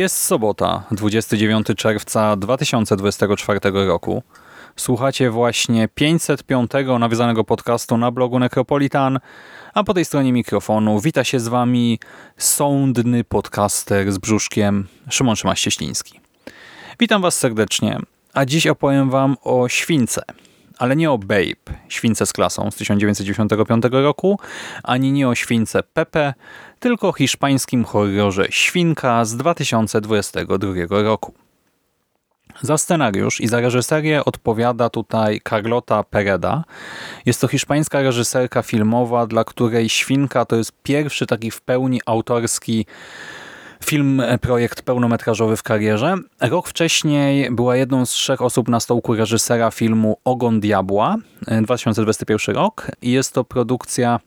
Jest sobota, 29 czerwca 2024 roku. Słuchacie właśnie 505 nawiązanego podcastu na blogu Necropolitan, a po tej stronie mikrofonu wita się z wami sądny podcaster z brzuszkiem Szymon Szymaś-Cieśliński. Witam was serdecznie, a dziś opowiem wam o Śwince – ale nie o Babe, Śwince z klasą z 1995 roku, ani nie o Śwince Pepe, tylko hiszpańskim horrorze Świnka z 2022 roku. Za scenariusz i za reżyserię odpowiada tutaj Carlota Pereda. Jest to hiszpańska reżyserka filmowa, dla której Świnka to jest pierwszy taki w pełni autorski film, e, projekt pełnometrażowy w karierze. Rok wcześniej była jedną z trzech osób na stołku reżysera filmu Ogon Diabła, 2021 e, rok. I jest to produkcja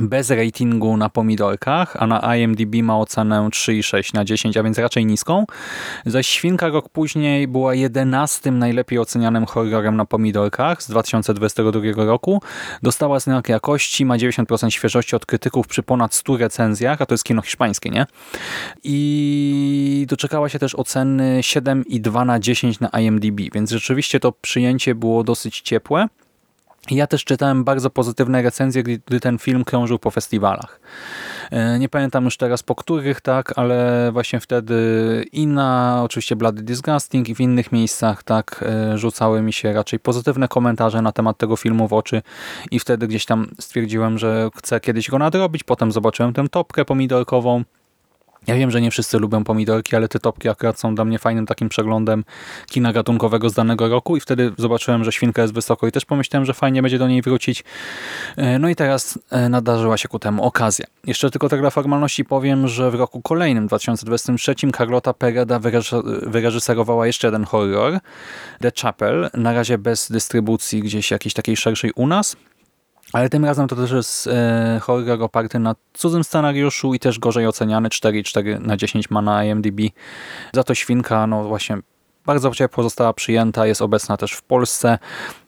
bez ratingu na pomidorkach, a na IMDb ma ocenę 3,6 na 10, a więc raczej niską. Zaś Świnka rok później była 11 najlepiej ocenianym horrorem na pomidorkach z 2022 roku. Dostała znak jakości, ma 90% świeżości od krytyków przy ponad 100 recenzjach, a to jest kino hiszpańskie, nie? I doczekała się też oceny 7,2 na 10 na IMDb, więc rzeczywiście to przyjęcie było dosyć ciepłe. Ja też czytałem bardzo pozytywne recenzje, gdy ten film krążył po festiwalach. E, nie pamiętam już teraz po których, tak, ale właśnie wtedy i na oczywiście Bloody Disgusting i w innych miejscach tak e, rzucały mi się raczej pozytywne komentarze na temat tego filmu w oczy i wtedy gdzieś tam stwierdziłem, że chcę kiedyś go nadrobić. Potem zobaczyłem tę topkę pomidorkową ja wiem, że nie wszyscy lubią pomidorki, ale te topki akurat są dla mnie fajnym takim przeglądem kina gatunkowego z danego roku i wtedy zobaczyłem, że świnka jest wysoko i też pomyślałem, że fajnie będzie do niej wrócić. E, no i teraz e, nadarzyła się ku temu okazja. Jeszcze tylko tak dla formalności powiem, że w roku kolejnym, 2023, Carlota Pereda wyreżyserowała jeszcze jeden horror, The Chapel, na razie bez dystrybucji gdzieś jakiejś takiej szerszej u nas. Ale tym razem to też jest e, horror oparty na cudzym scenariuszu i też gorzej oceniany 4,4 na 10 ma na IMDb. Za to Świnka, no właśnie bardzo ciepło została przyjęta, jest obecna też w Polsce.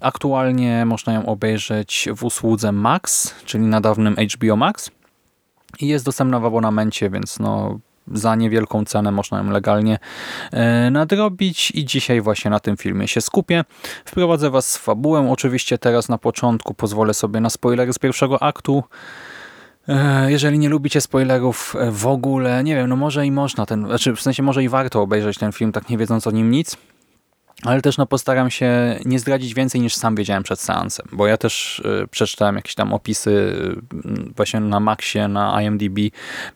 Aktualnie można ją obejrzeć w usłudze Max, czyli na dawnym HBO Max. I jest dostępna w abonamencie, więc no za niewielką cenę można ją legalnie e, nadrobić i dzisiaj właśnie na tym filmie się skupię. Wprowadzę Was w fabułę. Oczywiście teraz na początku pozwolę sobie na spoilery z pierwszego aktu. E, jeżeli nie lubicie spoilerów e, w ogóle, nie wiem, no może i można ten, znaczy w sensie może i warto obejrzeć ten film, tak nie wiedząc o nim nic, ale też no, postaram się nie zdradzić więcej niż sam wiedziałem przed seansem, bo ja też y, przeczytałem jakieś tam opisy y, właśnie na Maxie, na IMDb,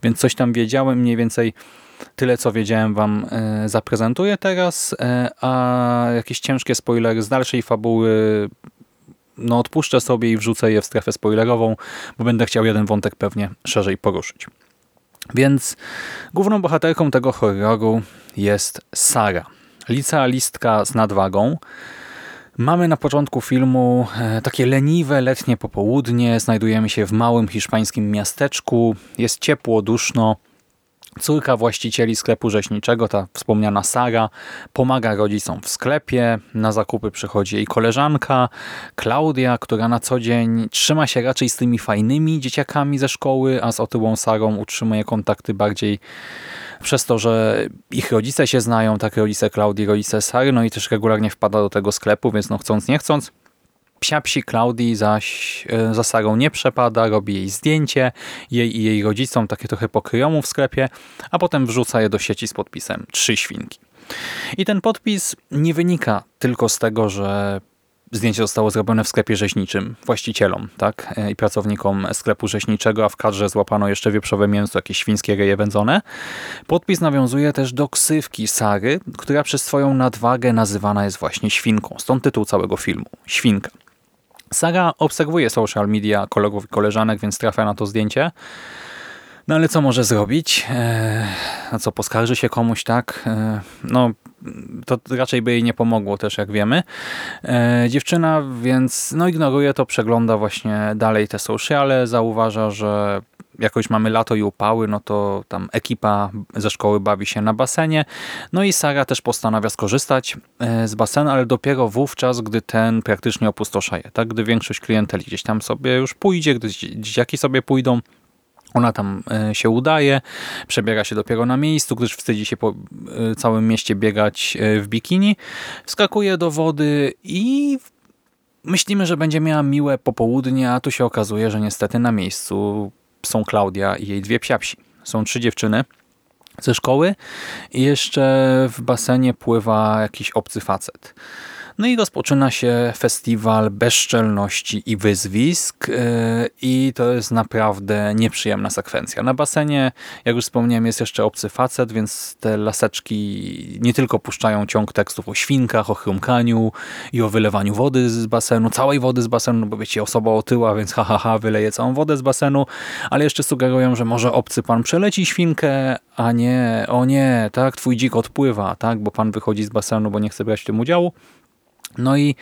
więc coś tam wiedziałem, mniej więcej tyle co wiedziałem wam y, zaprezentuję teraz, a jakieś ciężkie spoilery z dalszej fabuły no odpuszczę sobie i wrzucę je w strefę spoilerową, bo będę chciał jeden wątek pewnie szerzej poruszyć. Więc główną bohaterką tego horroru jest Sara licealistka z nadwagą. Mamy na początku filmu e, takie leniwe letnie popołudnie. Znajdujemy się w małym hiszpańskim miasteczku. Jest ciepło, duszno. Córka właścicieli sklepu rzeźniczego, ta wspomniana Sara, pomaga rodzicom w sklepie. Na zakupy przychodzi jej koleżanka Klaudia, która na co dzień trzyma się raczej z tymi fajnymi dzieciakami ze szkoły, a z otyłą Sarą utrzymuje kontakty bardziej przez to, że ich rodzice się znają, tak rodzice Klaudii, rodzice Sary, no i też regularnie wpada do tego sklepu, więc no chcąc nie chcąc, Psiapsi Klaudii zaś e, za Sarą nie przepada, robi jej zdjęcie, jej i jej rodzicom takie trochę pokryjomu w sklepie, a potem wrzuca je do sieci z podpisem trzy świnki. I ten podpis nie wynika tylko z tego, że zdjęcie zostało zrobione w sklepie rzeźniczym właścicielom tak? E, i pracownikom sklepu rzeźniczego, a w kadrze złapano jeszcze wieprzowe mięso, jakieś świńskie reje wędzone. Podpis nawiązuje też do ksywki Sary, która przez swoją nadwagę nazywana jest właśnie świnką. Stąd tytuł całego filmu. Świnka. Sara obserwuje social media kolegów i koleżanek, więc trafia na to zdjęcie. No ale co może zrobić? Eee, co, poskarży się komuś, tak? Eee, no, to raczej by jej nie pomogło też, jak wiemy. Eee, dziewczyna więc no, ignoruje to, przegląda właśnie dalej te sociale, zauważa, że jakoś mamy lato i upały, no to tam ekipa ze szkoły bawi się na basenie. No i Sara też postanawia skorzystać e, z basenu, ale dopiero wówczas, gdy ten praktycznie opustoszeje. Tak? Gdy większość klienteli gdzieś tam sobie już pójdzie, gdy dzieciaki sobie pójdą, ona tam e, się udaje, przebiera się dopiero na miejscu, gdyż wstydzi się po e, całym mieście biegać w bikini. Wskakuje do wody i myślimy, że będzie miała miłe popołudnie, a tu się okazuje, że niestety na miejscu są Klaudia i jej dwie psiapsi. Są trzy dziewczyny ze szkoły i jeszcze w basenie pływa jakiś obcy facet. No i rozpoczyna się festiwal bezczelności i wyzwisk e, i to jest naprawdę nieprzyjemna sekwencja. Na basenie, jak już wspomniałem, jest jeszcze obcy facet, więc te laseczki nie tylko puszczają ciąg tekstów o świnkach, o chrumkaniu i o wylewaniu wody z basenu, całej wody z basenu, no bo wiecie, osoba otyła, więc ha, ha, ha, wyleje całą wodę z basenu, ale jeszcze sugerują, że może obcy pan przeleci świnkę, a nie, o nie, tak, twój dzik odpływa, tak, bo pan wychodzi z basenu, bo nie chce brać w tym udziału. No i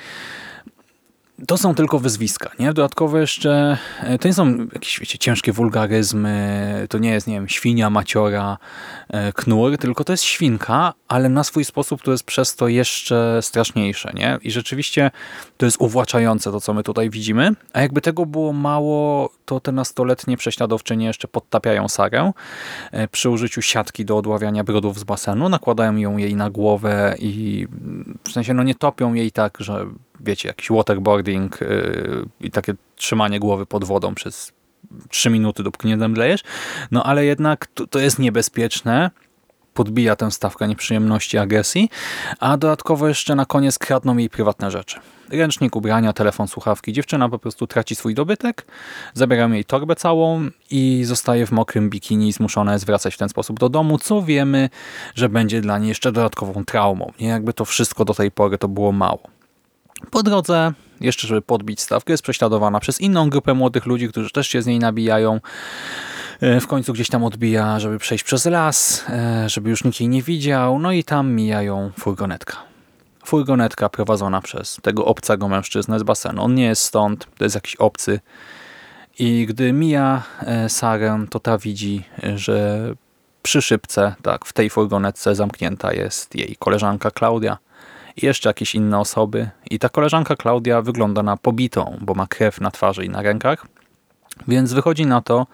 to są tylko wyzwiska, nie? Dodatkowo jeszcze, e, to nie są jakieś wiecie, ciężkie wulgaryzmy, to nie jest, nie wiem, świnia, maciora, e, knur, tylko to jest świnka, ale na swój sposób to jest przez to jeszcze straszniejsze, nie? I rzeczywiście to jest uwłaczające to, co my tutaj widzimy, a jakby tego było mało, to te nastoletnie prześladowczynie jeszcze podtapiają Sarę e, przy użyciu siatki do odławiania brodów z basenu, nakładają ją jej na głowę i w sensie no nie topią jej tak, że wiecie, jakiś waterboarding yy, i takie trzymanie głowy pod wodą przez 3 minuty, dopóki nie zemdlejesz. No ale jednak to, to jest niebezpieczne podbija tę stawkę nieprzyjemności, agresji, a dodatkowo jeszcze na koniec kradną jej prywatne rzeczy. Ręcznik, ubrania, telefon, słuchawki. Dziewczyna po prostu traci swój dobytek, zabierają jej torbę całą i zostaje w mokrym bikini zmuszona jest wracać w ten sposób do domu, co wiemy, że będzie dla niej jeszcze dodatkową traumą. Nie jakby to wszystko do tej pory to było mało. Po drodze, jeszcze żeby podbić stawkę, jest prześladowana przez inną grupę młodych ludzi, którzy też się z niej nabijają. E, w końcu gdzieś tam odbija, żeby przejść przez las, e, żeby już nikt jej nie widział. No i tam mijają furgonetka. Furgonetka prowadzona przez tego obcego mężczyznę z basenu. On nie jest stąd, to jest jakiś obcy. I gdy mija e, Sarę, to ta widzi, że przy szybce, tak, w tej furgonetce zamknięta jest jej koleżanka Klaudia i jeszcze jakieś inne osoby. I ta koleżanka Klaudia wygląda na pobitą, bo ma krew na twarzy i na rękach. Więc wychodzi na to,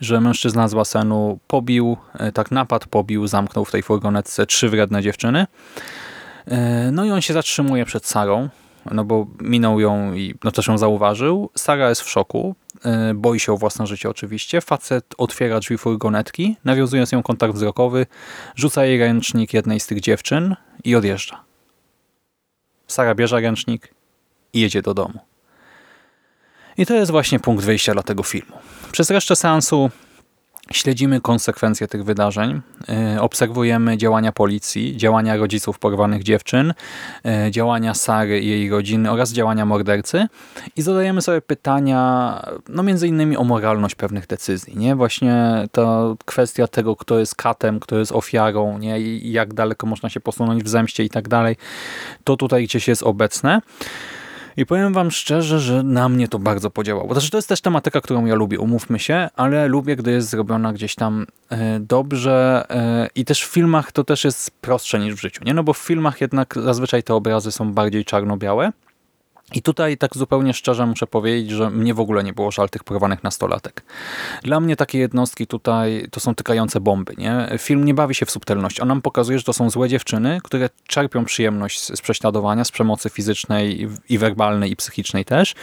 że mężczyzna z basenu pobił, e, tak napad pobił, zamknął w tej furgonetce trzy wredne dziewczyny. E, no i on się zatrzymuje przed Sarą, no bo minął ją i no też ją zauważył. Sara jest w szoku, e, boi się o własne życie oczywiście. Facet otwiera drzwi furgonetki, nawiązując ją kontakt wzrokowy, rzuca jej ręcznik jednej z tych dziewczyn i odjeżdża. Sara bierze ręcznik i jedzie do domu. I to jest właśnie punkt wyjścia dla tego filmu. Przez resztę seansu Śledzimy konsekwencje tych wydarzeń, e, obserwujemy działania policji, działania rodziców porwanych dziewczyn, e, działania Sary i jej rodziny oraz działania mordercy i zadajemy sobie pytania, no między innymi o moralność pewnych decyzji, nie? Właśnie ta kwestia tego, kto jest katem, kto jest ofiarą, nie? I jak daleko można się posunąć w zemście i tak dalej, to tutaj gdzieś jest obecne. I powiem wam szczerze, że na mnie to bardzo podziałało. Znaczy, to jest też tematyka, którą ja lubię, umówmy się, ale lubię, gdy jest zrobiona gdzieś tam e, dobrze e, i też w filmach to też jest prostsze niż w życiu, nie? No bo w filmach jednak zazwyczaj te obrazy są bardziej czarno-białe, I tutaj tak zupełnie szczerze muszę powiedzieć, że mnie w ogóle nie było żal tych porwanych nastolatek. Dla mnie takie jednostki tutaj to są tykające bomby. Nie? Film nie bawi się w subtelność. On nam pokazuje, że to są złe dziewczyny, które czerpią przyjemność z prześladowania, z przemocy fizycznej i werbalnej i psychicznej też.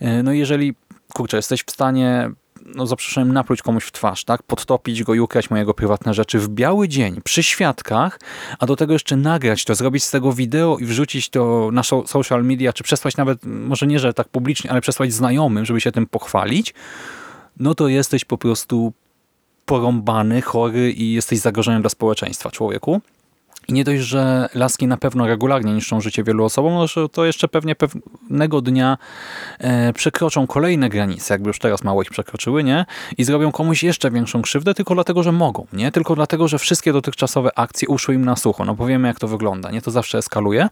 E, no jeżeli, kurczę, jesteś w stanie no za przeproszeniem, napluć komuś w twarz, tak? podtopić go i ukraść mojego prywatne rzeczy w biały dzień, przy świadkach, a do tego jeszcze nagrać to, zrobić z tego wideo i wrzucić to na social media, czy przesłać nawet, może nie, że tak publicznie, ale przesłać znajomym, żeby się tym pochwalić, no to jesteś po prostu porąbany, chory i jesteś zagrożeniem dla społeczeństwa człowieku. I nie dość, że laski na pewno regularnie niszczą życie wielu osobom, no, to jeszcze pewnie pewnego dnia e, przekroczą kolejne granice, jakby już teraz mało ich przekroczyły, nie? I zrobią komuś jeszcze większą krzywdę tylko dlatego, że mogą, nie? Tylko dlatego, że wszystkie dotychczasowe akcje uszły im na sucho. No powiemy, jak to wygląda, nie? To zawsze eskaluje.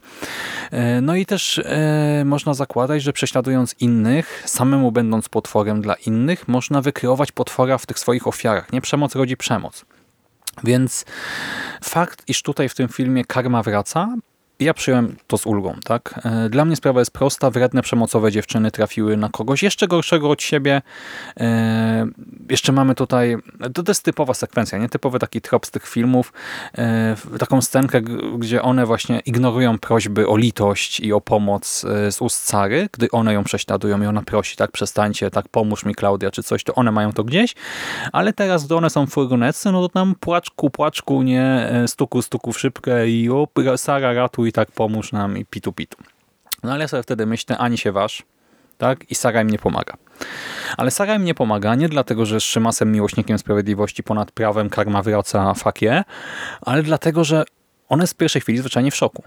E, no i też e, można zakładać, że prześladując innych, samemu będąc potworem dla innych, można wykreować potwora w tych swoich ofiarach, nie? Przemoc rodzi przemoc. Więc fakt, iż tutaj w tym filmie karma wraca, ja przyjąłem to z ulgą. tak? E, dla mnie sprawa jest prosta. Wredne, przemocowe dziewczyny trafiły na kogoś jeszcze gorszego od siebie. E, jeszcze mamy tutaj, to, jest typowa sekwencja, nie typowy taki trop z tych filmów. E, taką scenkę, gdzie one właśnie ignorują prośby o litość i o pomoc z ust Cary, gdy one ją prześladują i ona prosi, tak przestańcie, tak pomóż mi Klaudia, czy coś, to one mają to gdzieś. Ale teraz, gdy one są w furgonetce, no to tam płaczku, płaczku, nie, stuku, stuku w szybkę i o, Sara ratuj i tak pomóż nam i pitu pitu. No ale ja sobie wtedy myślę, ani się waż, tak? I Sara im nie pomaga. Ale Sara im nie pomaga nie dlatego, że jest Szymasem miłośnikiem sprawiedliwości ponad prawem, karma wraca fakie, ale dlatego, że ona jest w pierwszej chwili zwyczajnie w szoku.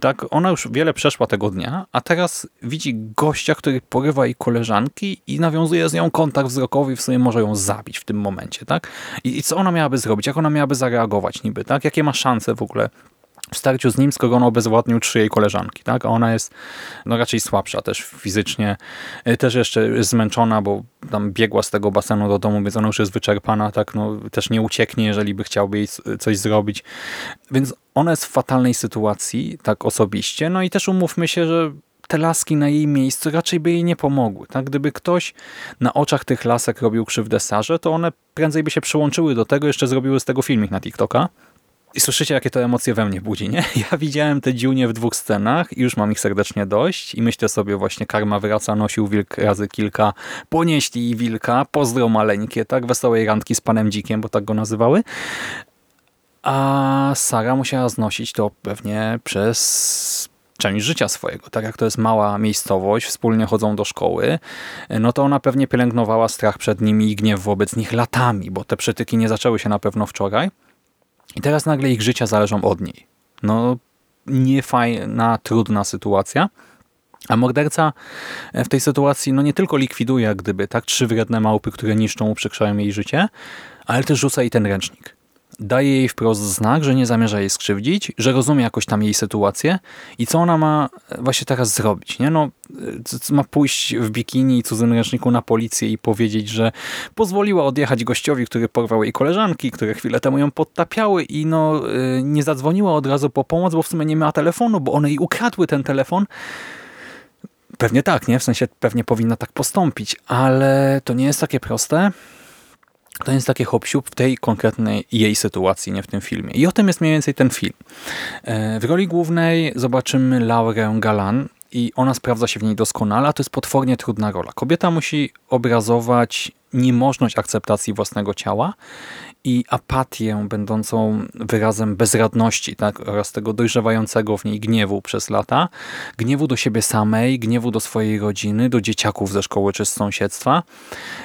Tak, ona już wiele przeszła tego dnia, a teraz widzi gościa, który porywa jej koleżanki i nawiązuje z nią kontakt wzrokowy i w sumie może ją zabić w tym momencie, tak? I, I, co ona miałaby zrobić? Jak ona miałaby zareagować niby, tak? Jakie ma szanse w ogóle w starciu z nim, skoro obezwładnił trzy jej koleżanki, tak? A ona jest no, raczej słabsza też fizycznie, e, też jeszcze zmęczona, bo tam biegła z tego basenu do domu, więc ona już jest wyczerpana, tak? No, też nie ucieknie, jeżeli by chciałby jej coś zrobić. Więc ona jest w fatalnej sytuacji, tak osobiście. No i też umówmy się, że te laski na jej miejscu raczej by jej nie pomogły. Tak? Gdyby ktoś na oczach tych lasek robił krzywdę Sarze, to one prędzej by się przyłączyły do tego, jeszcze zrobiły z tego filmik na TikToka, i słyszycie, jakie to emocje we mnie budzi, nie? Ja widziałem te dziunie w dwóch scenach i już mam ich serdecznie dość i myślę sobie właśnie, karma wraca, nosił wilk razy kilka, ponieśli wilka, pozdro maleńkie, tak? Wesołej randki z panem dzikiem, bo tak go nazywały. A Sara musiała znosić to pewnie przez część życia swojego. Tak jak to jest mała miejscowość, wspólnie chodzą do szkoły, no to ona pewnie pielęgnowała strach przed nimi i gniew wobec nich latami, bo te przytyki nie zaczęły się na pewno wczoraj. I teraz nagle ich życia zależą od niej. No, niefajna, trudna sytuacja. A morderca w tej sytuacji no nie tylko likwiduje jak gdyby tak trzy wredne małpy, które niszczą, uprzykrzają jej życie, ale też rzuca jej ten ręcznik daje jej wprost znak, że nie zamierza jej skrzywdzić, że rozumie jakoś tam jej sytuację i co ona ma właśnie teraz zrobić. Nie? No, ma pójść w bikini i cudzym ręczniku na policję i powiedzieć, że pozwoliła odjechać gościowi, który porwał jej koleżanki, które chwilę temu ją podtapiały i no, y, nie zadzwoniła od razu po pomoc, bo w sumie nie miała telefonu, bo one jej ukradły ten telefon. Pewnie tak, nie? W sensie pewnie powinna tak postąpić, ale to nie jest takie proste. To jest takie hop w tej konkretnej jej sytuacji, nie w tym filmie. I o tym jest mniej więcej ten film. E, w roli głównej zobaczymy Laurę Galan i ona sprawdza się w niej doskonale, a to jest potwornie trudna rola. Kobieta musi obrazować niemożność akceptacji własnego ciała i apatię będącą wyrazem bezradności tak? oraz tego dojrzewającego w niej gniewu przez lata. Gniewu do siebie samej, gniewu do swojej rodziny, do dzieciaków ze szkoły czy z sąsiedztwa.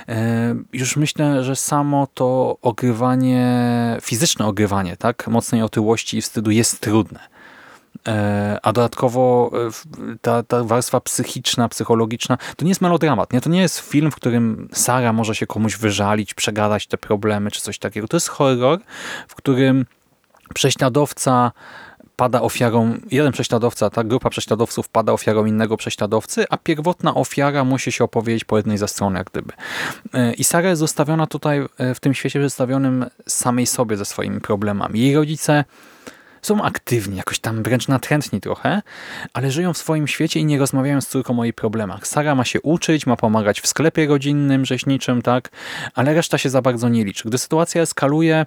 E, już myślę, że samo to ogrywanie, fizyczne ogrywanie tak? mocnej otyłości i wstydu jest trudne. E, a dodatkowo e, ta, ta warstwa psychiczna, psychologiczna, to nie jest melodramat, nie? to nie jest film, w którym Sara może się komuś wyżalić, przegadać te problemy czy coś takiego. To jest horror, w którym prześladowca pada ofiarą, jeden prześladowca, ta grupa prześladowców pada ofiarą innego prześladowcy, a pierwotna ofiara musi się opowiedzieć po jednej ze stron, jak gdyby. E, I Sara jest zostawiona tutaj w tym świecie przedstawionym samej sobie ze swoimi problemami. Jej rodzice są aktywni, jakoś tam wręcz natrętni trochę, ale żyją w swoim świecie i nie rozmawiają z córką o jej problemach. Sara ma się uczyć, ma pomagać w sklepie rodzinnym, rzeźniczym, tak, ale reszta się za bardzo nie liczy. Gdy sytuacja eskaluje,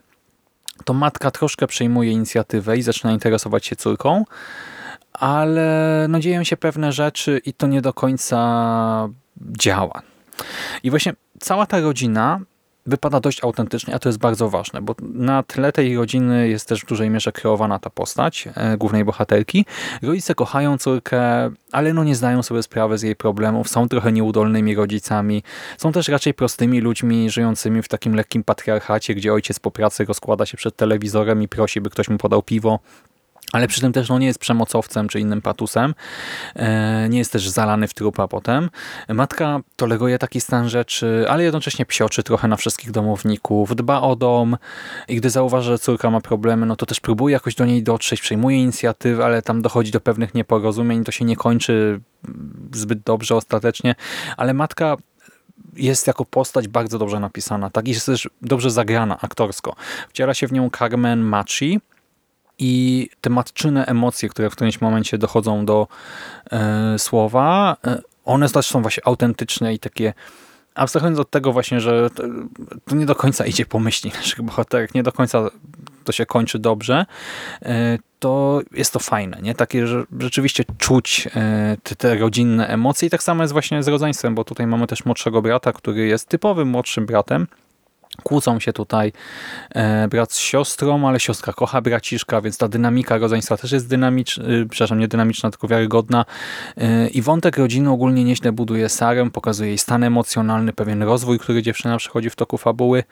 to matka troszkę przejmuje inicjatywę i zaczyna interesować się córką, ale no dzieją się pewne rzeczy i to nie do końca działa. I właśnie cała ta rodzina wypada dość autentycznie, a to jest bardzo ważne, bo na tle tej rodziny jest też w dużej mierze kreowana ta postać e, głównej bohaterki. Rodzice kochają córkę, ale no nie zdają sobie sprawy z jej problemów, są trochę nieudolnymi rodzicami, są też raczej prostymi ludźmi żyjącymi w takim lekkim patriarchacie, gdzie ojciec po pracy rozkłada się przed telewizorem i prosi, by ktoś mu podał piwo ale przy tym też no, nie jest przemocowcem czy innym patusem. E, nie jest też zalany w trupa potem. Matka toleruje taki stan rzeczy, ale jednocześnie psioczy trochę na wszystkich domowników, dba o dom i gdy zauważa, że córka ma problemy, no to też próbuje jakoś do niej dotrzeć, przejmuje inicjatywę, ale tam dochodzi do pewnych nieporozumień, to się nie kończy zbyt dobrze ostatecznie, ale matka jest jako postać bardzo dobrze napisana, tak? I jest też dobrze zagrana aktorsko. Wciela się w nią Carmen Machi, i te matczyne emocje, które w którymś momencie dochodzą do e, słowa, e, one też są właśnie autentyczne i takie abstrahując od tego właśnie, że to, to, nie do końca idzie po myśli naszych bohaterek, nie do końca to się kończy dobrze, e, to jest to fajne, nie? Takie, że rzeczywiście czuć e, te, te rodzinne emocje i tak samo jest właśnie z rodzeństwem, bo tutaj mamy też młodszego brata, który jest typowym młodszym bratem, Kłócą się tutaj e, brat z siostrą, ale siostra kocha braciszka, więc ta dynamika rodzeństwa też jest dynamiczna, y, przepraszam, nie dynamiczna, tylko wiarygodna. E, I wątek rodziny ogólnie nieźle buduje Sarę, pokazuje jej stan emocjonalny, pewien rozwój, który dziewczyna przechodzi w toku fabuły.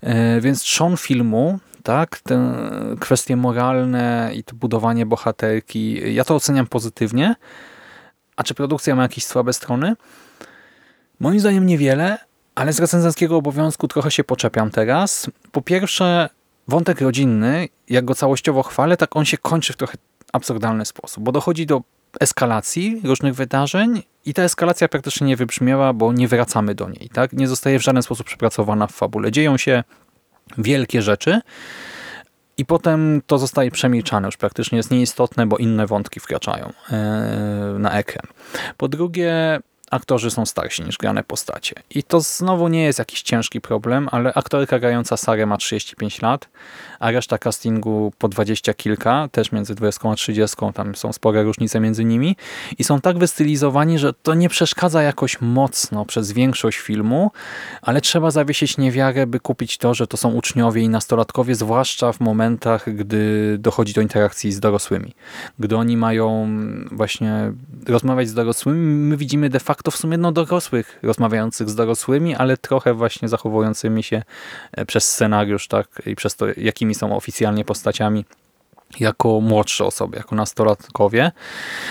E, więc trzon filmu, tak, te kwestie moralne i to budowanie bohaterki, ja to oceniam pozytywnie. A czy produkcja ma jakieś słabe strony? Moim zdaniem niewiele, ale z recenzenckiego obowiązku trochę się poczepiam teraz. Po pierwsze, wątek rodzinny, jak go całościowo chwalę, tak on się kończy w trochę absurdalny sposób, bo dochodzi do eskalacji różnych wydarzeń i ta eskalacja praktycznie nie wybrzmiewa, bo nie wracamy do niej. tak? Nie zostaje w żaden sposób przepracowana w fabule. Dzieją się wielkie rzeczy i potem to zostaje przemilczane. Już praktycznie jest nieistotne, bo inne wątki wkraczają e, na ekran. Po drugie, aktorzy są starsi niż grane postacie. I to znowu nie jest jakiś ciężki problem, ale aktorka grająca Sarę ma 35 lat, a reszta castingu po 20 kilka, też między 20 a 30, tam są spore różnice między nimi i są tak wystylizowani, że to nie przeszkadza jakoś mocno przez większość filmu, ale trzeba zawiesić niewiarę, by kupić to, że to są uczniowie i nastolatkowie, zwłaszcza w momentach, gdy dochodzi do interakcji z dorosłymi. Gdy oni mają właśnie rozmawiać z dorosłymi, my widzimy de facto to w sumie no, dorosłych rozmawiających z dorosłymi, ale trochę właśnie zachowującymi się e, przez scenariusz tak i przez to, jakimi są oficjalnie postaciami jako młodsze osoby, jako nastolatkowie.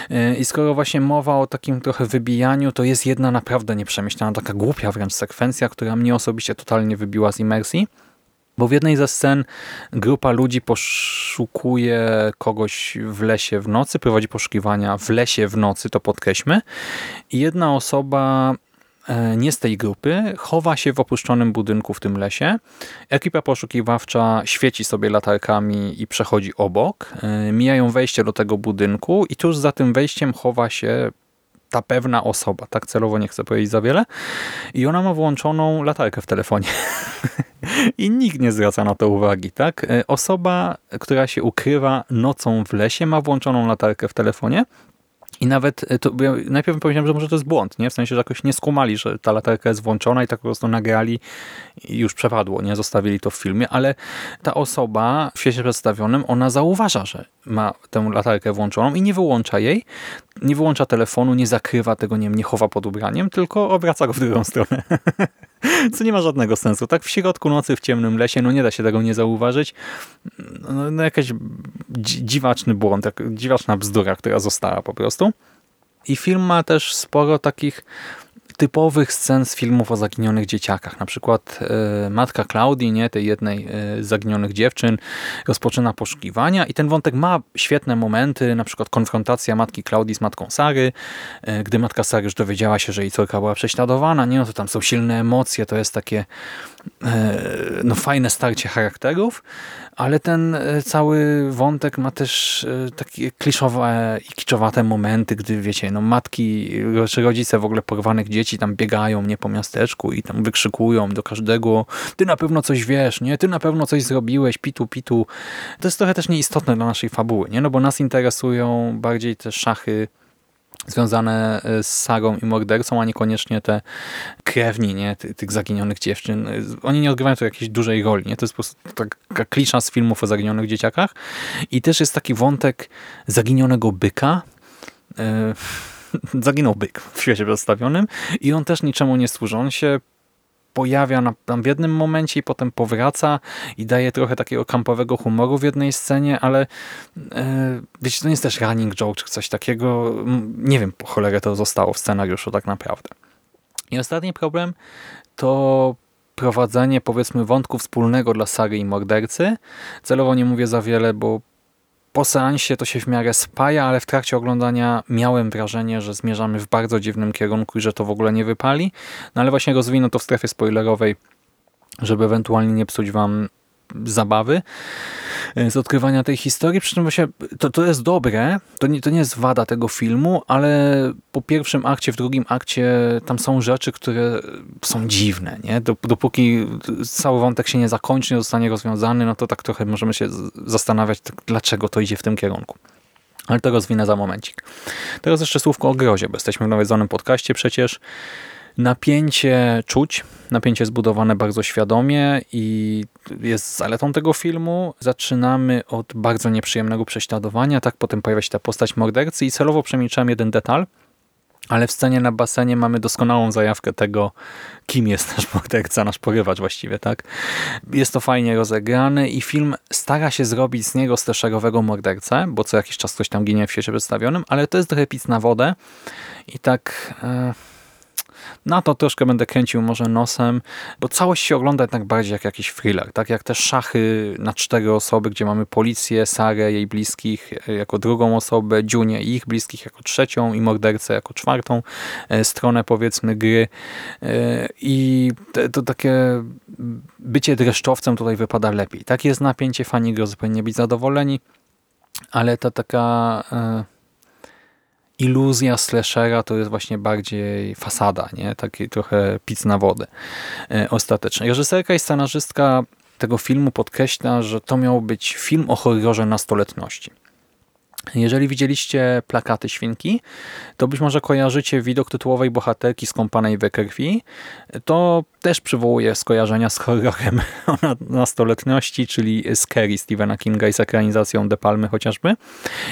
E, I skoro właśnie mowa o takim trochę wybijaniu, to jest jedna naprawdę nieprzemyślana, taka głupia wręcz sekwencja, która mnie osobiście totalnie wybiła z imersji. Bo w jednej ze scen grupa ludzi poszukuje kogoś w lesie w nocy, prowadzi poszukiwania w lesie w nocy, to podkreślmy. I jedna osoba e, nie z tej grupy, chowa się w opuszczonym budynku w tym lesie. Ekipa poszukiwawcza świeci sobie latarkami i przechodzi obok. E, mijają wejście do tego budynku i tuż za tym wejściem chowa się ta pewna osoba, tak celowo nie chcę powiedzieć za wiele, i ona ma włączoną latarkę w telefonie. I nikt nie zwraca na to uwagi, tak? E, osoba, która się ukrywa nocą w lesie, ma włączoną latarkę w telefonie nawet, e, to, ja najpierw powiedziałem, że może to jest błąd, nie? w sensie, że jakoś nie skumali, że ta latarka jest włączona i tak po prostu nagrali i już przepadło, nie zostawili to w filmie, ale ta osoba w świecie przedstawionym, ona zauważa, że ma tę latarkę włączoną i nie wyłącza jej, nie wyłącza telefonu, nie zakrywa tego, nie, nie chowa pod ubraniem, tylko obraca go w drugą stronę. Co nie ma żadnego sensu. Tak w środku nocy, w ciemnym lesie, no nie da się tego nie zauważyć. No, no jakaś dziwaczny błąd, dziwaczna bzdura, która została po prostu. I film ma też sporo takich typowych scen z filmów o zaginionych dzieciakach. Na przykład e, matka Klaudii, nie, tej jednej z zaginionych dziewczyn, rozpoczyna poszukiwania i ten wątek ma świetne momenty, na przykład konfrontacja matki Klaudii z matką Sary, e, gdy matka Sary już dowiedziała się, że jej córka była prześladowana, nie, no to tam są silne emocje, to jest takie no, fajne starcie charakterów, ale ten e, cały wątek ma też e, takie kliszowe i kiczowate momenty, gdy wiecie, no matki czy rodzice w ogóle porwanych dzieci tam biegają nie po miasteczku i tam wykrzykują do każdego ty na pewno coś wiesz, nie? Ty na pewno coś zrobiłeś, pitu, pitu. To jest trochę też nieistotne dla naszej fabuły, nie? No bo nas interesują bardziej te szachy związane e, z sagą i mordercą, a niekoniecznie te krewni nie? Ty, tych zaginionych dziewczyn. Oni nie odgrywają tu jakiejś dużej roli. Nie? To jest po prostu taka klisza z filmów o zaginionych dzieciakach. I też jest taki wątek zaginionego byka. E, zaginął byk w świecie przedstawionym i on też niczemu nie służy. On się pojawia na, tam w jednym momencie i potem powraca i daje trochę takiego kampowego humoru w jednej scenie, ale e, wiecie, to nie jest też running joke czy coś takiego. Nie wiem po cholerę to zostało w scenariuszu tak naprawdę. I ostatni problem to prowadzenie powiedzmy wątku wspólnego dla Sary i mordercy. Celowo nie mówię za wiele, bo po seansie to się w miarę spaja, ale w trakcie oglądania miałem wrażenie, że zmierzamy w bardzo dziwnym kierunku i że to w ogóle nie wypali. No ale właśnie rozwinę to w strefie spoilerowej, żeby ewentualnie nie psuć wam zabawy e, z odkrywania tej historii. Przy czym właśnie to, to jest dobre, to nie, to nie jest wada tego filmu, ale po pierwszym akcie, w drugim akcie tam są rzeczy, które są dziwne. Nie? Dopóki cały wątek się nie zakończy, nie zostanie rozwiązany, no to tak trochę możemy się zastanawiać, tak, dlaczego to idzie w tym kierunku. Ale to rozwinę za momencik. Teraz jeszcze słówko o grozie, bo jesteśmy w nawiedzonym podcaście przecież. Napięcie czuć, napięcie zbudowane bardzo świadomie i jest zaletą tego filmu. Zaczynamy od bardzo nieprzyjemnego prześladowania, tak potem pojawia się ta postać mordercy i celowo przemilczałem jeden detal, ale w scenie na basenie mamy doskonałą zajawkę tego, kim jest nasz morderca, nasz porywacz właściwie, tak? Jest to fajnie rozegrane i film stara się zrobić z niego slasherowego mordercę, bo co jakiś czas ktoś tam ginie w świecie przedstawionym, ale to jest trochę pic na wodę i tak... Yy na to troszkę będę kręcił może nosem, bo całość się ogląda jednak bardziej jak jakiś thriller. Tak jak te szachy na cztery osoby, gdzie mamy policję, Sarę, jej bliskich e, jako drugą osobę, Junię i ich bliskich jako trzecią i mordercę jako czwartą e, stronę powiedzmy gry. E, I to takie bycie dreszczowcem tutaj wypada lepiej. Tak jest napięcie, fani grozy powinni być zadowoleni, ale ta taka iluzja slashera to jest właśnie bardziej fasada, nie? Taki trochę pic na wodę e, ostatecznie. Reżyserka i scenarzystka tego filmu podkreśla, że to miał być film o horrorze nastoletności. Jeżeli widzieliście plakaty Świnki, to być może kojarzycie widok tytułowej bohaterki skąpanej we krwi. To też przywołuje skojarzenia z horrorem o nastoletności, czyli Scary Stephena Kinga i z ekranizacją De Palmy chociażby.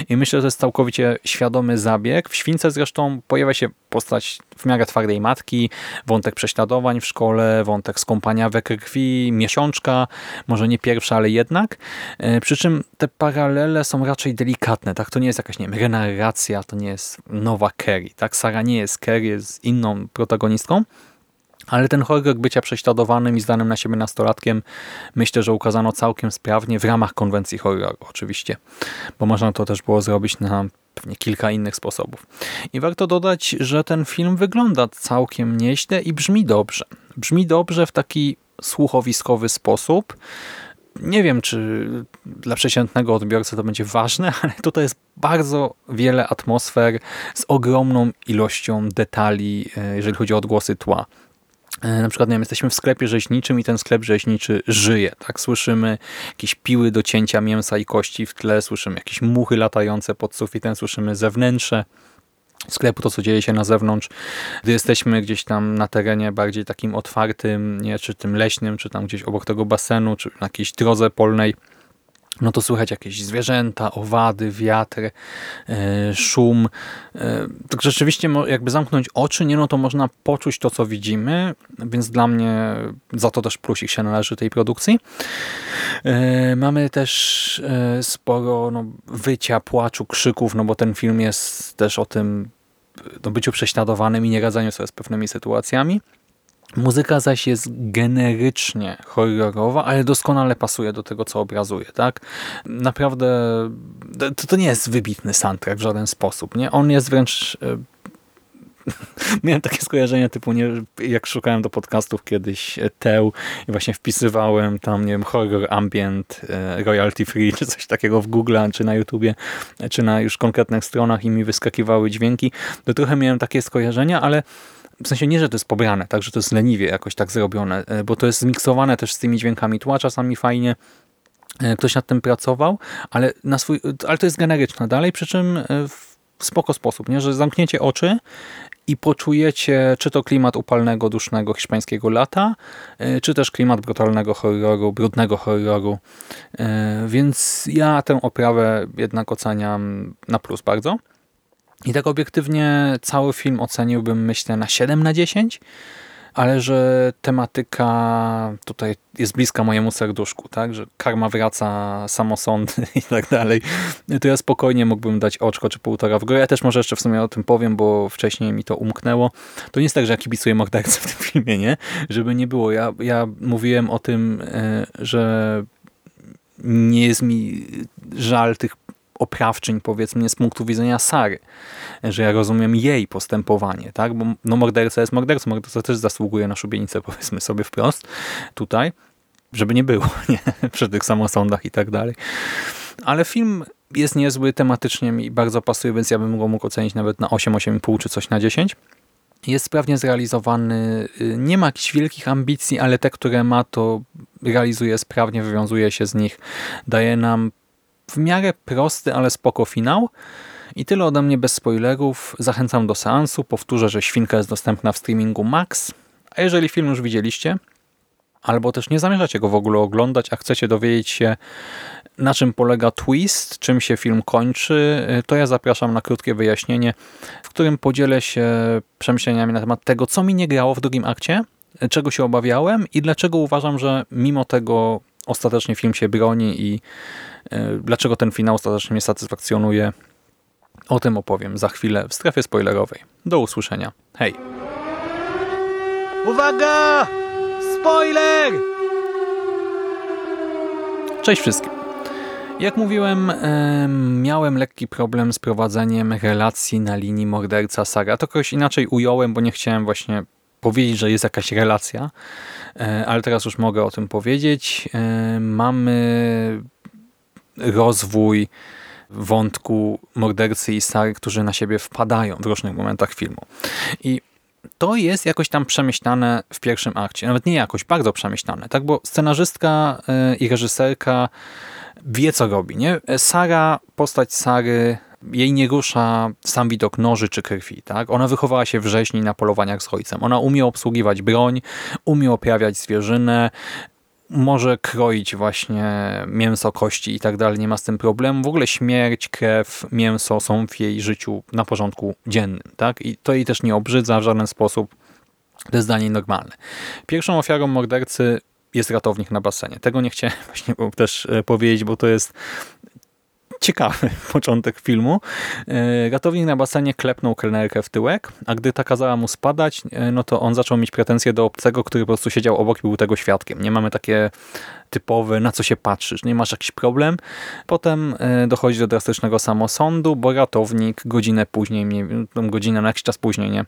I myślę, że to jest całkowicie świadomy zabieg. W Śwince zresztą pojawia się postać w miarę twardej matki, wątek prześladowań w szkole, wątek skąpania we krwi, miesiączka, może nie pierwsza, ale jednak. E, przy czym te paralele są raczej delikatne. Tak? To nie jest jakaś nie wiem, renarracja, to nie jest nowa Kerry. Tak? Sara nie jest Kerry, jest inną protagonistką. Ale ten horror bycia prześladowanym i zdanym na siebie nastolatkiem myślę, że ukazano całkiem sprawnie w ramach konwencji horroru oczywiście, bo można to też było zrobić na pewnie kilka innych sposobów. I warto dodać, że ten film wygląda całkiem nieźle i brzmi dobrze. Brzmi dobrze w taki słuchowiskowy sposób. Nie wiem, czy dla przeciętnego odbiorcy to będzie ważne, ale tutaj jest bardzo wiele atmosfer z ogromną ilością detali, e, jeżeli chodzi o odgłosy tła. E, na przykład nie wiem, jesteśmy w sklepie rzeźniczym i ten sklep rzeźniczy żyje. Tak Słyszymy jakieś piły do cięcia mięsa i kości w tle, słyszymy jakieś muchy latające pod sufitem, słyszymy zewnętrze sklepu, to co dzieje się na zewnątrz. Gdy jesteśmy gdzieś tam na terenie bardziej takim otwartym, nie, czy tym leśnym, czy tam gdzieś obok tego basenu, czy na jakiejś drodze polnej, no to słychać jakieś zwierzęta, owady, wiatr, e, szum. E, tak rzeczywiście jakby zamknąć oczy, nie no to można poczuć to, co widzimy, więc dla mnie za to też plusik się należy tej produkcji. E, mamy też sporo no, wycia, płaczu, krzyków, no bo ten film jest też o tym, no, byciu prześladowanym i nie radzeniu sobie z pewnymi sytuacjami. Muzyka zaś jest generycznie horrorowa, ale doskonale pasuje do tego, co obrazuje. Tak? Naprawdę to, to nie jest wybitny soundtrack w żaden sposób. Nie? On jest wręcz e, miałem takie skojarzenia typu, nie, jak szukałem do podcastów kiedyś e, Teł i właśnie wpisywałem tam, nie wiem, horror ambient, e, royalty free, czy coś takiego w Google, czy na YouTubie, czy na już konkretnych stronach i mi wyskakiwały dźwięki, to trochę miałem takie skojarzenia, ale w sensie nie, że to jest pobrane, tak, że to jest leniwie jakoś tak zrobione, e, bo to jest zmiksowane też z tymi dźwiękami tła czasami fajnie, ktoś nad tym pracował, ale, na swój, ale to jest generyczne dalej, przy czym w spoko sposób, nie? że zamkniecie oczy i poczujecie czy to klimat upalnego, dusznego hiszpańskiego lata, e, czy też klimat brutalnego horroru, brudnego horroru. E, więc ja tę oprawę jednak oceniam na plus bardzo. I tak obiektywnie cały film oceniłbym myślę na 7 na 10 ale że tematyka tutaj jest bliska mojemu serduszku, tak, że karma wraca, samosądy i tak dalej, to ja spokojnie mógłbym dać oczko czy półtora w górę. Ja też może jeszcze w sumie o tym powiem, bo wcześniej mi to umknęło. To nie jest tak, że ja kibicuję mordercy w tym filmie, nie? Żeby nie było. Ja, ja mówiłem o tym, e, że nie jest mi żal tych oprawczyń, powiedzmy, z punktu widzenia Sary, że ja rozumiem jej postępowanie, tak? Bo no, morderca jest mordercą, morderca też zasługuje na szubienicę, powiedzmy sobie wprost tutaj, żeby nie było, nie? Przy tych samosądach i tak dalej. Ale film jest niezły, tematycznie mi bardzo pasuje, więc ja bym go mógł ocenić nawet na 8, 8,5 czy coś na 10. Jest sprawnie zrealizowany, y, nie ma jakichś wielkich ambicji, ale te, które ma, to realizuje sprawnie, wywiązuje się z nich, daje nam w miarę prosty, ale spoko finał. I tyle ode mnie bez spoilerów. Zachęcam do seansu. Powtórzę, że Świnka jest dostępna w streamingu Max. A jeżeli film już widzieliście, albo też nie zamierzacie go w ogóle oglądać, a chcecie dowiedzieć się, na czym polega twist, czym się film kończy, to ja zapraszam na krótkie wyjaśnienie, w którym podzielę się przemyśleniami na temat tego, co mi nie grało w drugim akcie, czego się obawiałem i dlaczego uważam, że mimo tego ostatecznie film się broni i dlaczego ten finał ostatecznie mnie satysfakcjonuje. O tym opowiem za chwilę w strefie spoilerowej. Do usłyszenia. Hej! Uwaga! Spoiler! Cześć wszystkim. Jak mówiłem, miałem lekki problem z prowadzeniem relacji na linii morderca-saga. To kogoś inaczej ująłem, bo nie chciałem właśnie powiedzieć, że jest jakaś relacja, e, ale teraz już mogę o tym powiedzieć. E, mamy rozwój wątku mordercy i Sary, którzy na siebie wpadają w różnych momentach filmu. I to jest jakoś tam przemyślane w pierwszym akcie. Nawet nie jakoś, bardzo przemyślane, tak? Bo scenarzystka e, i reżyserka wie, co robi, nie? Sara, postać Sary jej nie rusza sam widok noży czy krwi. Tak? Ona wychowała się wrześni na polowaniach z ojcem. Ona umie obsługiwać broń, umie oprawiać zwierzynę, może kroić właśnie mięso, kości i tak dalej, nie ma z tym problemu. W ogóle śmierć, krew, mięso są w jej życiu na porządku dziennym. Tak? I to jej też nie obrzydza w żaden sposób. To jest dla niej normalne. Pierwszą ofiarą mordercy jest ratownik na basenie. Tego nie chciałem właśnie też e, powiedzieć, bo to jest ciekawy początek filmu. E, ratownik na basenie klepnął kelnerkę w tyłek, a gdy ta kazała mu spadać, e, no to on zaczął mieć pretensje do obcego, który po prostu siedział obok i był tego świadkiem. Nie mamy takie typowe, na co się patrzysz, nie masz jakiś problem. Potem e, dochodzi do drastycznego samosądu, bo ratownik godzinę później, nie, godzinę na jakiś czas później, nie,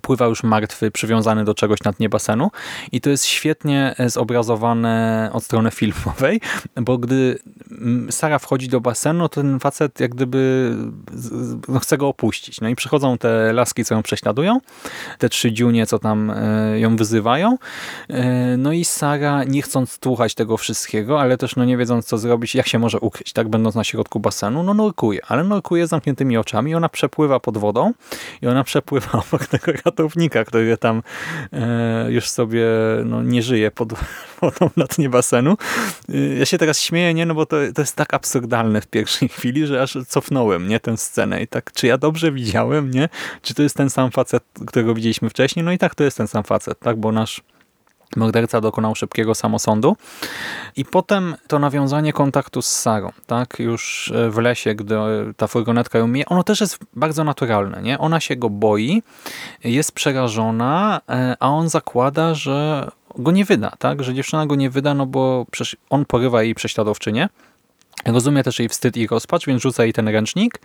pływa już martwy, przywiązany do czegoś na dnie basenu i to jest świetnie zobrazowane od strony filmowej, bo gdy mm, Sara wchodzi do basenu, to ten facet jak gdyby no, chce go opuścić. No i przychodzą te laski, co ją prześladują, te trzy dziunie, co tam e, ją wyzywają. E, no i Sara, nie chcąc słuchać tego wszystkiego, ale też no nie wiedząc, co zrobić, jak się może ukryć, tak będąc na środku basenu, no nurkuje, ale nurkuje z zamkniętymi oczami, ona przepływa pod wodą i ona przepływa obok tego ratownika, który tam e, już sobie no, nie żyje pod wodą na dnie basenu. E, ja się teraz śmieję, nie, no bo to, to jest tak absurdalne w pierwszej chwili, że aż cofnąłem, nie, tę scenę i tak, czy ja dobrze widziałem, nie? Czy to jest ten sam facet, którego widzieliśmy wcześniej? No i tak, to jest ten sam facet, tak, bo nasz morderca dokonał szybkiego samosądu. I potem to nawiązanie kontaktu z Sarą, tak, już w lesie, gdy ta furgonetka ją mija, ono też jest bardzo naturalne, nie? Ona się go boi, jest przerażona, e, a on zakłada, że go nie wyda, tak, że dziewczyna go nie wyda, no bo on porywa jej prześladowczynię, Rozumie też jej wstyd i rozpacz, więc rzuca jej ten ręcznik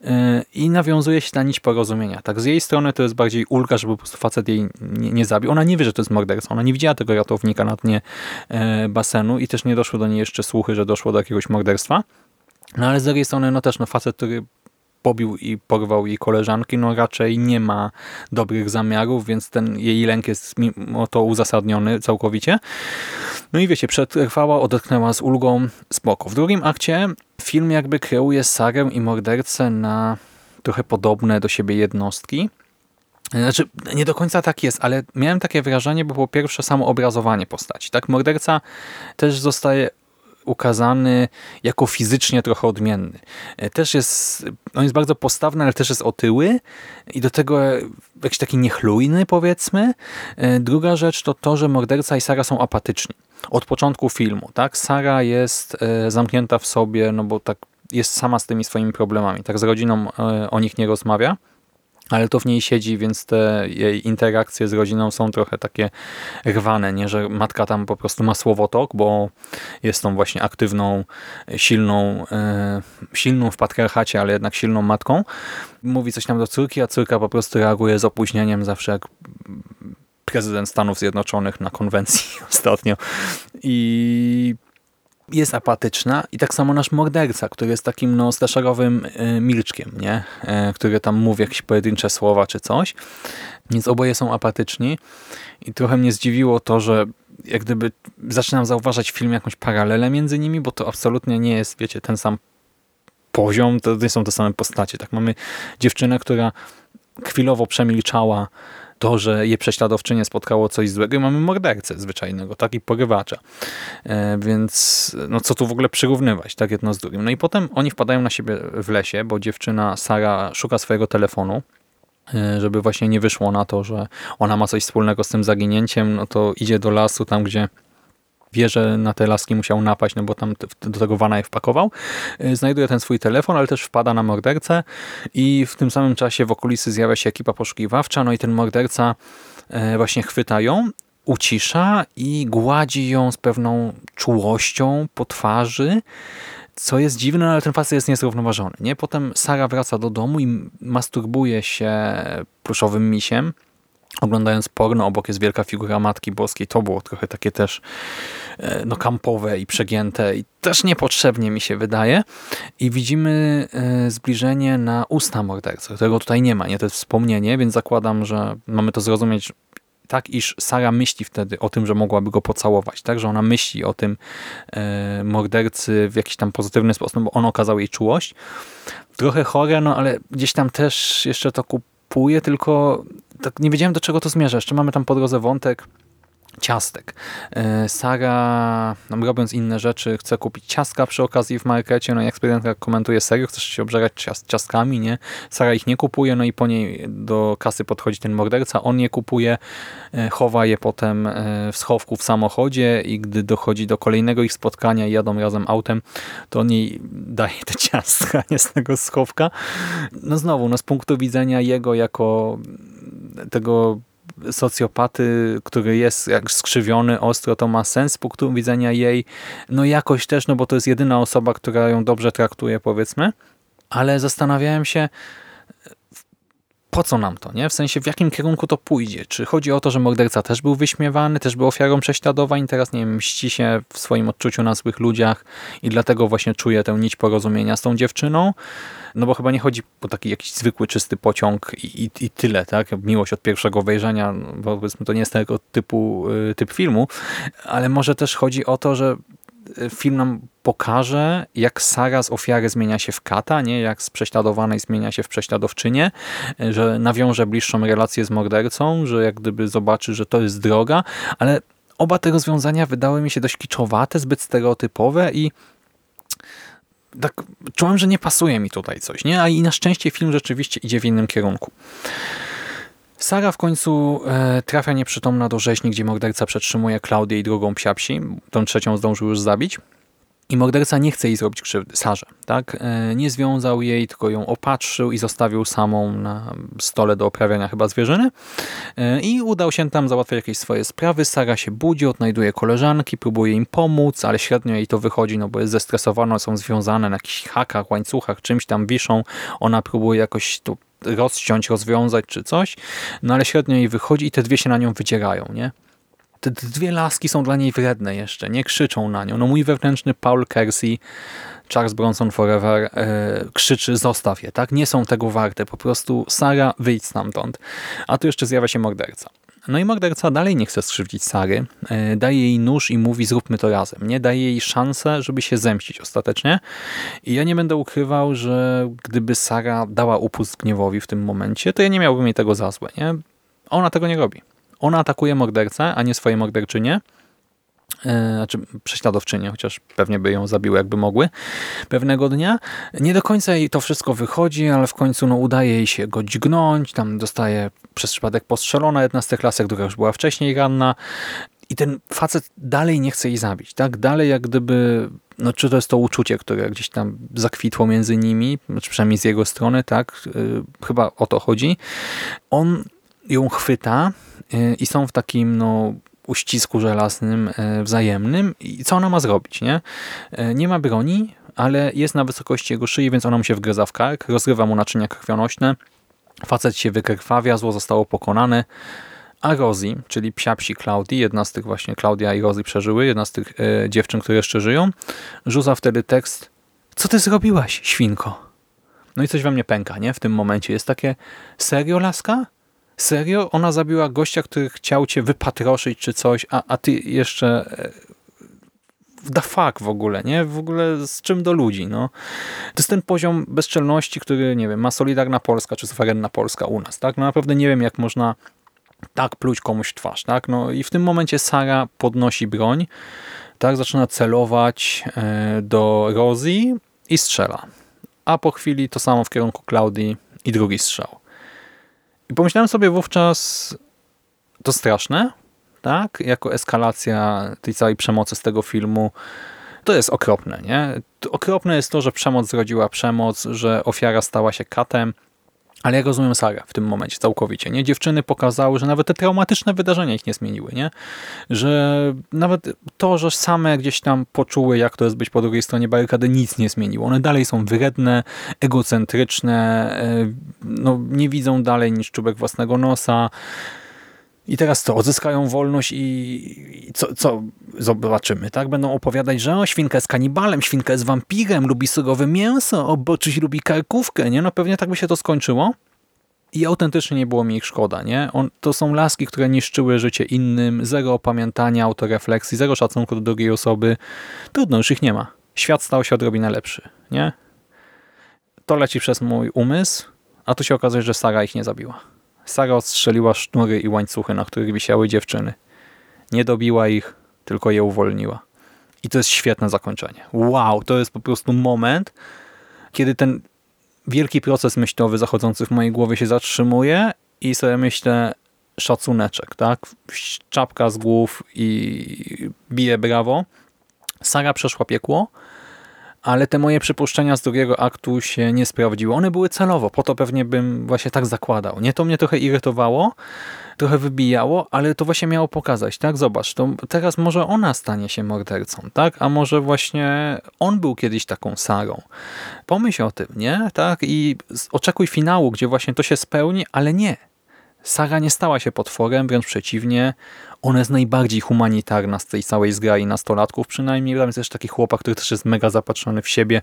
yy, i nawiązuje się na nić porozumienia. Tak, z jej strony to jest bardziej ulga, żeby po prostu facet jej nie, nie zabił. Ona nie wie, że to jest morderca. Ona nie widziała tego ratownika na dnie yy, basenu i też nie doszło do niej jeszcze słuchy, że doszło do jakiegoś morderstwa. No ale z drugiej strony, no też no facet, który pobił i porwał jej koleżanki, no raczej nie ma dobrych zamiarów, więc ten jej lęk jest mimo to uzasadniony całkowicie. No i wiecie, przetrwała, odetchnęła z ulgą, spoko. W drugim akcie film jakby kreuje Sarę i mordercę na trochę podobne do siebie jednostki. Znaczy, nie do końca tak jest, ale miałem takie wrażenie, bo po pierwsze samo obrazowanie postaci. Tak, morderca też zostaje ukazany jako fizycznie trochę odmienny. E, też jest, on jest bardzo postawny, ale też jest otyły i do tego jakiś taki niechlujny powiedzmy. E, druga rzecz to to, że morderca i Sara są apatyczni. Od początku filmu, tak? Sara jest e, zamknięta w sobie, no bo tak jest sama z tymi swoimi problemami. Tak z rodziną o nich nie rozmawia ale to w niej siedzi, więc te jej interakcje z rodziną są trochę takie rwane, nie? że matka tam po prostu ma słowotok, bo jest tą właśnie aktywną, silną, e, silną w patriarchacie, ale jednak silną matką. Mówi coś tam do córki, a córka po prostu reaguje z opóźnieniem zawsze jak prezydent Stanów Zjednoczonych na konwencji ostatnio. I jest apatyczna i tak samo nasz morderca, który jest takim no, slasherowym y, milczkiem, nie? Y, który tam mówi jakieś pojedyncze słowa czy coś. Więc oboje są apatyczni i trochę mnie zdziwiło to, że jak gdyby zaczynam zauważać w filmie jakąś paralelę między nimi, bo to absolutnie nie jest, wiecie, ten sam poziom, to nie są te same postacie. Tak, mamy dziewczynę, która chwilowo przemilczała to, że je prześladowczynie spotkało coś złego i mamy mordercę zwyczajnego, tak i porywacza. E, więc no co tu w ogóle przyrównywać, tak jedno z drugim. No i potem oni wpadają na siebie w lesie, bo dziewczyna Sara szuka swojego telefonu, e, żeby właśnie nie wyszło na to, że ona ma coś wspólnego z tym zaginięciem, no to idzie do lasu, tam gdzie wie, że na te laski musiał napaść, no bo tam do tego wana je wpakował. Y, znajduje ten swój telefon, ale też wpada na mordercę i w tym samym czasie w okolicy zjawia się ekipa poszukiwawcza, no i ten morderca e, właśnie chwyta ją, ucisza i gładzi ją z pewną czułością po twarzy, co jest dziwne, ale ten facet jest niezrównoważony. Nie? Potem Sara wraca do domu i masturbuje się pluszowym misiem, oglądając porno, obok jest wielka figura Matki Boskiej. To było trochę takie też e, no, kampowe i przegięte i też niepotrzebnie mi się wydaje. I widzimy e, zbliżenie na usta mordercy, którego tutaj nie ma. Nie, to jest wspomnienie, więc zakładam, że mamy to zrozumieć tak, iż Sara myśli wtedy o tym, że mogłaby go pocałować, tak, że ona myśli o tym e, mordercy w jakiś tam pozytywny sposób, bo on okazał jej czułość. Trochę chore, no ale gdzieś tam też jeszcze to kupuje, tylko tak nie wiedziałem do czego to zmierza. Jeszcze mamy tam po drodze wątek ciastek. E, Sara, no, robiąc inne rzeczy, chce kupić ciastka przy okazji w markecie, no i ekspedientka komentuje, serio, chcesz się obżerać ciast ciastkami, nie? Sara ich nie kupuje, no i po niej do kasy podchodzi ten morderca, on je kupuje, e, chowa je potem e, w schowku w samochodzie i gdy dochodzi do kolejnego ich spotkania i jadą razem autem, to on jej daje te ciastka, nie z tego schowka. No znowu, no z punktu widzenia jego jako tego socjopaty, który jest jak skrzywiony ostro, to ma sens z punktu widzenia jej, no jakoś też, no bo to jest jedyna osoba, która ją dobrze traktuje, powiedzmy, ale zastanawiałem się, po co nam to, nie? W sensie, w jakim kierunku to pójdzie? Czy chodzi o to, że morderca też był wyśmiewany, też był ofiarą prześladowań teraz, nie wiem, mści się w swoim odczuciu na złych ludziach i dlatego właśnie czuje tę nić porozumienia z tą dziewczyną? No bo chyba nie chodzi o taki jakiś zwykły, czysty pociąg i, i, i tyle, tak? Miłość od pierwszego wejrzenia, bo powiedzmy to nie jest tego typu y, typ filmu, ale może też chodzi o to, że film nam pokaże, jak Sara z ofiary zmienia się w kata, nie? jak z prześladowanej zmienia się w prześladowczynię, że nawiąże bliższą relację z mordercą, że jak gdyby zobaczy, że to jest droga, ale oba te rozwiązania wydały mi się dość kiczowate, zbyt stereotypowe i tak czułem, że nie pasuje mi tutaj coś, nie? A i na szczęście film rzeczywiście idzie w innym kierunku. Sara w końcu e, trafia nieprzytomna do rzeźni, gdzie morderca przetrzymuje Klaudię i drugą psiapsi. Tą trzecią zdążył już zabić. I morderca nie chce jej zrobić krzywdy, Sarze. Tak? E, nie związał jej, tylko ją opatrzył i zostawił samą na stole do oprawiania chyba zwierzyny. E, I udał się tam załatwiać jakieś swoje sprawy. Sara się budzi, odnajduje koleżanki, próbuje im pomóc, ale średnio jej to wychodzi, no bo jest zestresowana, są związane na jakichś hakach, łańcuchach, czymś tam wiszą. Ona próbuje jakoś tu rozciąć, rozwiązać czy coś, no ale średnio jej wychodzi i te dwie się na nią wydzierają, nie? Te dwie laski są dla niej wredne jeszcze, nie krzyczą na nią. No mój wewnętrzny Paul Kersey, Charles Bronson Forever e, krzyczy zostaw je, tak? Nie są tego warte, po prostu Sara wyjdź stamtąd. A tu jeszcze zjawia się morderca. No i morderca dalej nie chce skrzywdzić Sary, e, daje jej nóż i mówi zróbmy to razem. Nie daje jej szansę, żeby się zemścić ostatecznie. I ja nie będę ukrywał, że gdyby Sara dała upust gniewowi w tym momencie, to ja nie miałbym jej tego za złe. Nie? Ona tego nie robi. Ona atakuje mordercę, a nie swoje morderczynie. E, znaczy prześladowczynię, chociaż pewnie by ją zabiły, jakby mogły pewnego dnia. Nie do końca jej to wszystko wychodzi, ale w końcu no, udaje jej się go dźgnąć, tam dostaje przez przypadek postrzelona jedna z tych lasek, która już była wcześniej ranna i ten facet dalej nie chce jej zabić, tak? Dalej jak gdyby, no czy to jest to uczucie, które gdzieś tam zakwitło między nimi, czy przynajmniej z jego strony, tak? Yy, chyba o to chodzi. On ją chwyta yy, i są w takim, no uścisku żelaznym e, wzajemnym i co ona ma zrobić, nie? Nie ma broni, ale jest na wysokości jego szyi, więc ona mu się wgryza w kark, rozrywa mu naczynia krwionośne, facet się wykrwawia, zło zostało pokonane, a Rosie, czyli psia psi Klaudii, jedna z tych właśnie, Klaudia i Rosie przeżyły, jedna z tych e, dziewczyn, które jeszcze żyją, rzuca wtedy tekst co ty zrobiłaś, świnko? No i coś we mnie pęka, nie? W tym momencie jest takie, serio laska? Serio? Ona zabiła gościa, który chciał cię wypatroszyć czy coś, a, a ty jeszcze... The fuck w ogóle, nie? W ogóle z czym do ludzi, no. To jest ten poziom bezczelności, który, nie wiem, ma Solidarna Polska czy suwerenna Polska u nas, tak? No naprawdę nie wiem, jak można tak pluć komuś w twarz, tak? No i w tym momencie Sara podnosi broń, tak? Zaczyna celować e, do Rosie i strzela. A po chwili to samo w kierunku Klaudii i drugi strzał. I pomyślałem sobie wówczas, to straszne, tak? Jako eskalacja tej całej przemocy z tego filmu. To jest okropne, nie? Okropne jest to, że przemoc zrodziła przemoc, że ofiara stała się katem, ale ja rozumiem Sarę w tym momencie całkowicie. Nie? Dziewczyny pokazały, że nawet te traumatyczne wydarzenia ich nie zmieniły. Nie? Że nawet to, że same gdzieś tam poczuły, jak to jest być po drugiej stronie barykady, nic nie zmieniło. One dalej są wredne, egocentryczne, e, no, nie widzą dalej niż czubek własnego nosa. I teraz co? Odzyskają wolność i, co, co zobaczymy, tak? Będą opowiadać, że o, świnka jest kanibalem, świnka jest wampirem, lubi surowe mięso, o, bo czyś lubi karkówkę, nie? No pewnie tak by się to skończyło. I autentycznie nie było mi ich szkoda, nie? On, to są laski, które niszczyły życie innym, zero opamiętania, autorefleksji, zero szacunku do drugiej osoby. Trudno, już ich nie ma. Świat stał się odrobinę lepszy, nie? To leci przez mój umysł, a tu się okazuje, że Sara ich nie zabiła. Sara odstrzeliła sznury i łańcuchy, na których wisiały dziewczyny. Nie dobiła ich, tylko je uwolniła. I to jest świetne zakończenie. Wow, to jest po prostu moment, kiedy ten wielki proces myślowy zachodzący w mojej głowie się zatrzymuje i sobie myślę szacuneczek, tak? Czapka z głów i bije brawo. Sara przeszła piekło, ale te moje przypuszczenia z drugiego aktu się nie sprawdziły. One były celowo, po to pewnie bym właśnie tak zakładał. Nie to mnie trochę irytowało, trochę wybijało, ale to właśnie miało pokazać, tak? Zobacz, to teraz może ona stanie się mordercą, tak? A może właśnie on był kiedyś taką Sarą. Pomyśl o tym, nie? Tak? I oczekuj finału, gdzie właśnie to się spełni, ale nie. Sara nie stała się potworem, wręcz przeciwnie. Ona jest najbardziej humanitarna z tej całej zgrai nastolatków, przynajmniej. Tam jest też taki chłopak, który też jest mega zapatrzony w siebie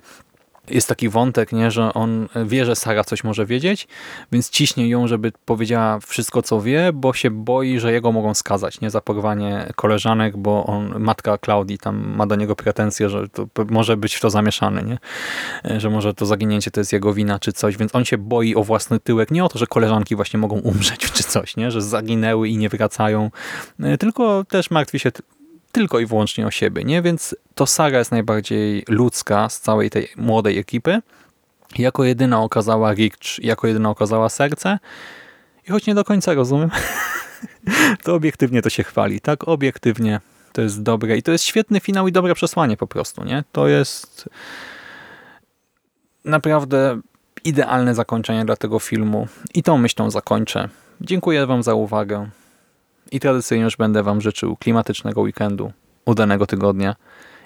jest taki wątek, nie, że on wie, że Sara coś może wiedzieć, więc ciśnie ją, żeby powiedziała wszystko, co wie, bo się boi, że jego mogą skazać nie za porwanie koleżanek, bo on, matka Klaudii tam ma do niego pretensje, że to może być w to zamieszany, nie? że może to zaginięcie to jest jego wina czy coś, więc on się boi o własny tyłek, nie o to, że koleżanki właśnie mogą umrzeć czy coś, nie? że zaginęły i nie wracają, tylko też martwi się tylko i wyłącznie o siebie, nie? Więc to Sara jest najbardziej ludzka z całej tej młodej ekipy. Jako jedyna okazała Rich, jako jedyna okazała serce I choć nie do końca rozumiem, to obiektywnie to się chwali. Tak, obiektywnie to jest dobre. I to jest świetny finał i dobre przesłanie po prostu, nie? To jest naprawdę idealne zakończenie dla tego filmu. I tą myślą zakończę. Dziękuję Wam za uwagę. I tradycyjnie już będę Wam życzył klimatycznego weekendu, udanego tygodnia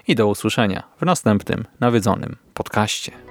i do usłyszenia w następnym nawiedzonym podcaście.